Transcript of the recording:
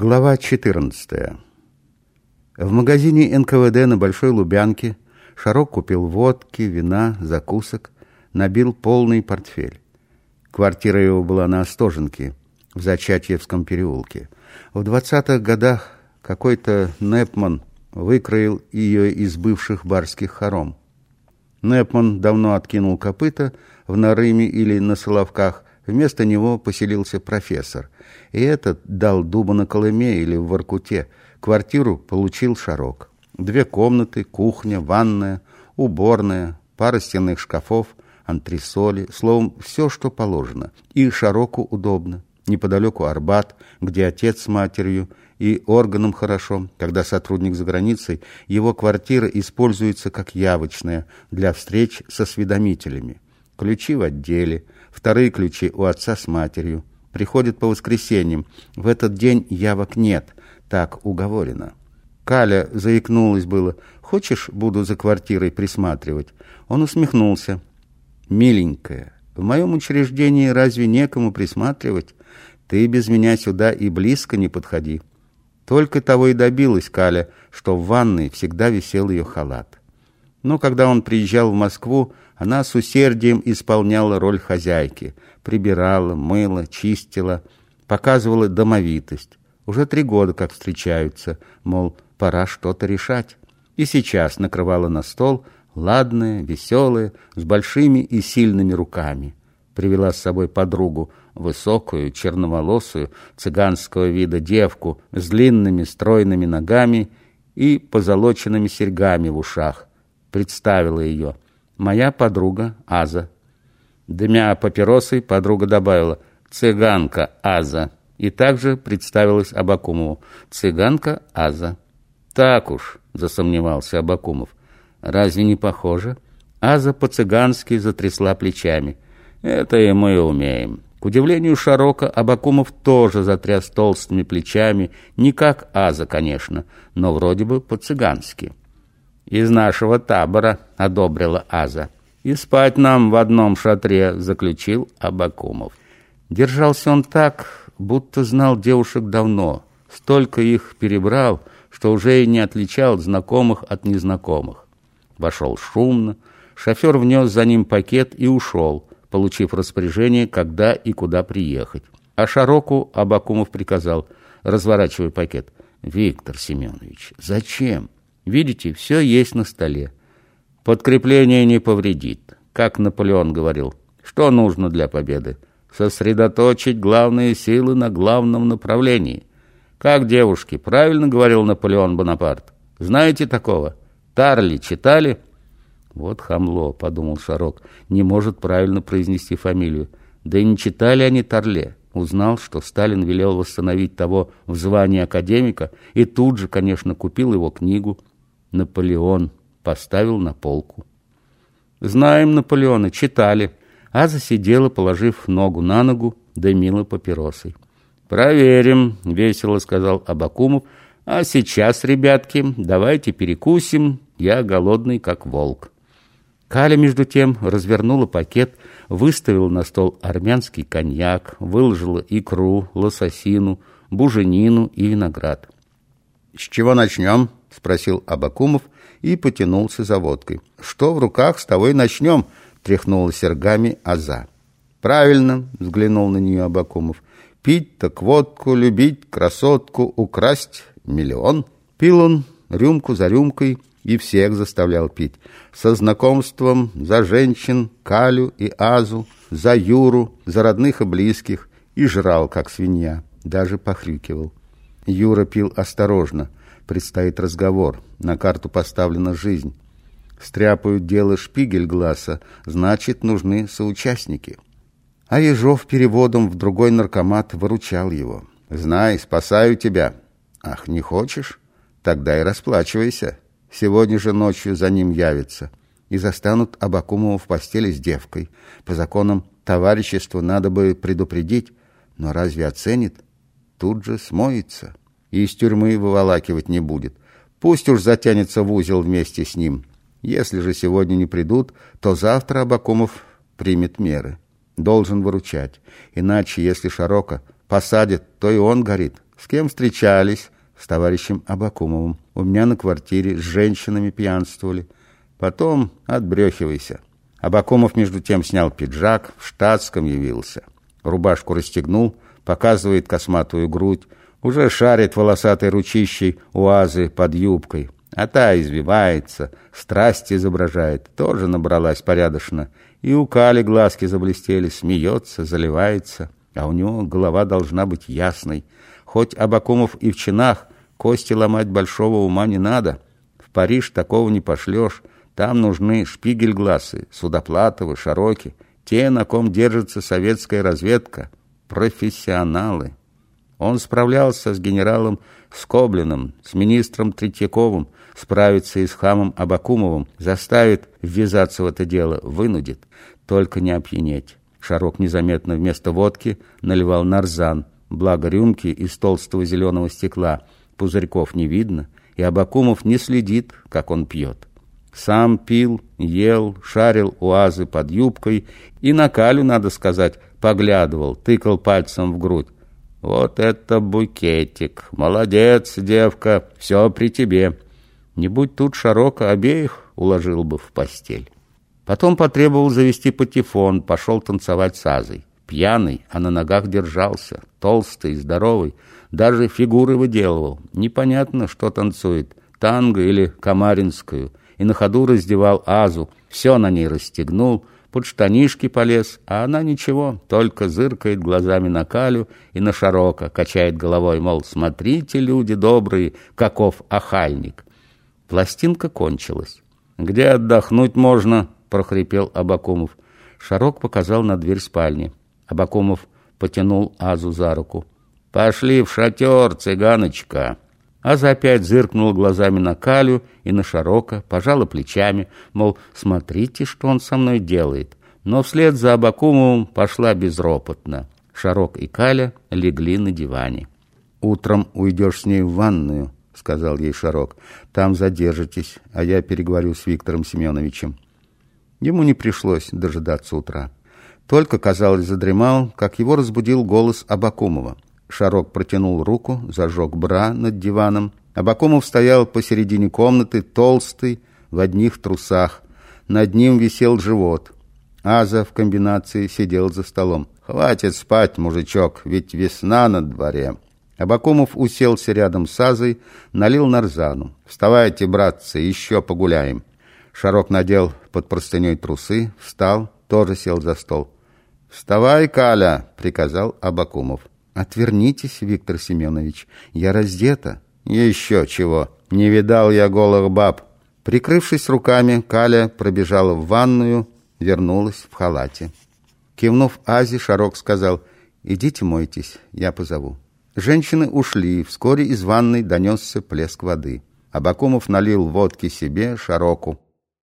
Глава 14. В магазине НКВД на Большой Лубянке Шарок купил водки, вина, закусок, набил полный портфель. Квартира его была на Остоженке, в Зачатьевском переулке. В двадцатых годах какой-то Непман выкроил ее из бывших барских хором. Непман давно откинул копыта в Нарыме или на Соловках, Вместо него поселился профессор. И этот дал дуба на Колыме или в Воркуте. Квартиру получил Шарок. Две комнаты, кухня, ванная, уборная, пара стенных шкафов, антресоли. Словом, все, что положено. И Шароку удобно. Неподалеку Арбат, где отец с матерью, и органам хорошо, когда сотрудник за границей, его квартира используется как явочная для встреч со осведомителями. Ключи в отделе – Вторые ключи у отца с матерью. Приходит по воскресеньям. В этот день явок нет. Так уговорено. Каля заикнулась было. «Хочешь, буду за квартирой присматривать?» Он усмехнулся. «Миленькая, в моем учреждении разве некому присматривать? Ты без меня сюда и близко не подходи». Только того и добилась Каля, что в ванной всегда висел ее халат. Но когда он приезжал в Москву, она с усердием исполняла роль хозяйки, прибирала, мыла, чистила, показывала домовитость. Уже три года как встречаются, мол, пора что-то решать. И сейчас накрывала на стол, ладная, веселая, с большими и сильными руками. Привела с собой подругу, высокую, черноволосую, цыганского вида девку с длинными стройными ногами и позолоченными серьгами в ушах. Представила ее – моя подруга Аза. Дымя папиросой, подруга добавила «цыганка Аза» и также представилась Абакумову «цыганка Аза». «Так уж», — засомневался Абакумов, — «разве не похоже?» Аза по-цыгански затрясла плечами. «Это и мы умеем». К удивлению Шарока, Абакумов тоже затряс толстыми плечами, не как Аза, конечно, но вроде бы по-цыгански из нашего табора», — одобрила Аза. «И спать нам в одном шатре», — заключил Абакумов. Держался он так, будто знал девушек давно, столько их перебрал, что уже и не отличал знакомых от незнакомых. Вошел шумно, шофер внес за ним пакет и ушел, получив распоряжение, когда и куда приехать. А Шароку Абакумов приказал, разворачивая пакет, «Виктор Семенович, зачем?» Видите, все есть на столе. Подкрепление не повредит. Как Наполеон говорил, что нужно для победы? Сосредоточить главные силы на главном направлении. Как девушки, правильно говорил Наполеон Бонапарт? Знаете такого? Тарли читали? Вот хамло, подумал Шарок, не может правильно произнести фамилию. Да и не читали они Тарле. Узнал, что Сталин велел восстановить того в звании академика, и тут же, конечно, купил его книгу. Наполеон поставил на полку. Знаем Наполеона, читали. Аза сидела, положив ногу на ногу, дымила папиросой. «Проверим», — весело сказал Абакумов. «А сейчас, ребятки, давайте перекусим. Я голодный, как волк». Каля, между тем, развернула пакет, выставила на стол армянский коньяк, выложила икру, лососину, буженину и виноград. «С чего начнем?» — спросил Абакумов и потянулся за водкой. «Что в руках, с того и начнем», — тряхнула сергами Аза. «Правильно», — взглянул на нее Абакумов. «Пить так водку, любить красотку, украсть миллион». Пил он рюмку за рюмкой и всех заставлял пить. Со знакомством за женщин, Калю и Азу, за Юру, за родных и близких, и жрал, как свинья, даже похрюкивал. Юра пил осторожно — предстоит разговор. На карту поставлена жизнь. Стряпают дело Шпигельгласа, значит, нужны соучастники. А Ежов переводом в другой наркомат выручал его. «Знай, спасаю тебя». «Ах, не хочешь? Тогда и расплачивайся. Сегодня же ночью за ним явятся и застанут Абакумова в постели с девкой. По законам товарищества надо бы предупредить, но разве оценит? Тут же смоется» и из тюрьмы выволакивать не будет. Пусть уж затянется в узел вместе с ним. Если же сегодня не придут, то завтра Абакумов примет меры. Должен выручать. Иначе, если Шарока посадят, то и он горит, С кем встречались? С товарищем Абакумовым. У меня на квартире с женщинами пьянствовали. Потом отбрехивайся. Абакумов между тем снял пиджак, в штатском явился. Рубашку расстегнул, показывает косматую грудь, уже шарит волосатой ручищей уазы под юбкой. А та извивается, страсть изображает, тоже набралась порядочно. И у Кали глазки заблестели, смеется, заливается. А у него голова должна быть ясной. Хоть Абакумов и в чинах, кости ломать большого ума не надо. В Париж такого не пошлешь. Там нужны шпигель-глазы, Судоплатовы, Шароки, те, на ком держится советская разведка, профессионалы. Он справлялся с генералом Скоблиным, с министром Третьяковым, справится и с хамом Абакумовым, заставит ввязаться в это дело, вынудит, только не опьянеть. Шарок незаметно вместо водки наливал нарзан, благо рюмки из толстого зеленого стекла, пузырьков не видно, и Абакумов не следит, как он пьет. Сам пил, ел, шарил уазы под юбкой и на Калю, надо сказать, поглядывал, тыкал пальцем в грудь. «Вот это букетик! Молодец, девка, все при тебе!» Не будь тут широко, обеих уложил бы в постель. Потом потребовал завести патефон, пошел танцевать с Азой. Пьяный, а на ногах держался, толстый, здоровый, даже фигуры выделывал. Непонятно, что танцует, танго или камаринскую — и на ходу раздевал Азу, все на ней расстегнул, под штанишки полез, а она ничего, только зыркает глазами на Калю и на Широко, качает головой, мол, смотрите, люди добрые, каков охальник. Пластинка кончилась. «Где отдохнуть можно?» — прохрипел Абакумов. Шарок показал на дверь спальни. Абакумов потянул Азу за руку. «Пошли в шатер, цыганочка!» Аза опять зыркнула глазами на Калю и на Шарока, пожала плечами, мол, смотрите, что он со мной делает. Но вслед за Абакумовым пошла безропотно. Шарок и Каля легли на диване. «Утром уйдешь с ней в ванную», — сказал ей Шарок. «Там задержитесь, а я переговорю с Виктором Семеновичем». Ему не пришлось дожидаться утра. Только, казалось, задремал, как его разбудил голос Абакумова. Шарок протянул руку, зажег бра над диваном. Абакумов стоял посередине комнаты, толстый, в одних трусах. Над ним висел живот. Аза в комбинации сидел за столом. «Хватит спать, мужичок, ведь весна на дворе». Абакумов уселся рядом с Азой, налил нарзану. «Вставайте, братцы, еще погуляем». Шарок надел под простыней трусы, встал, тоже сел за стол. «Вставай, Каля!» — приказал Абакумов. «Отвернитесь, Виктор Семенович, я раздета». «Еще чего! Не видал я голых баб!» Прикрывшись руками, Каля пробежала в ванную, вернулась в халате. Кивнув Азе, Шарок сказал, «Идите мойтесь, я позову». Женщины ушли, вскоре из ванной донесся плеск воды. Абакумов налил водки себе, Шароку.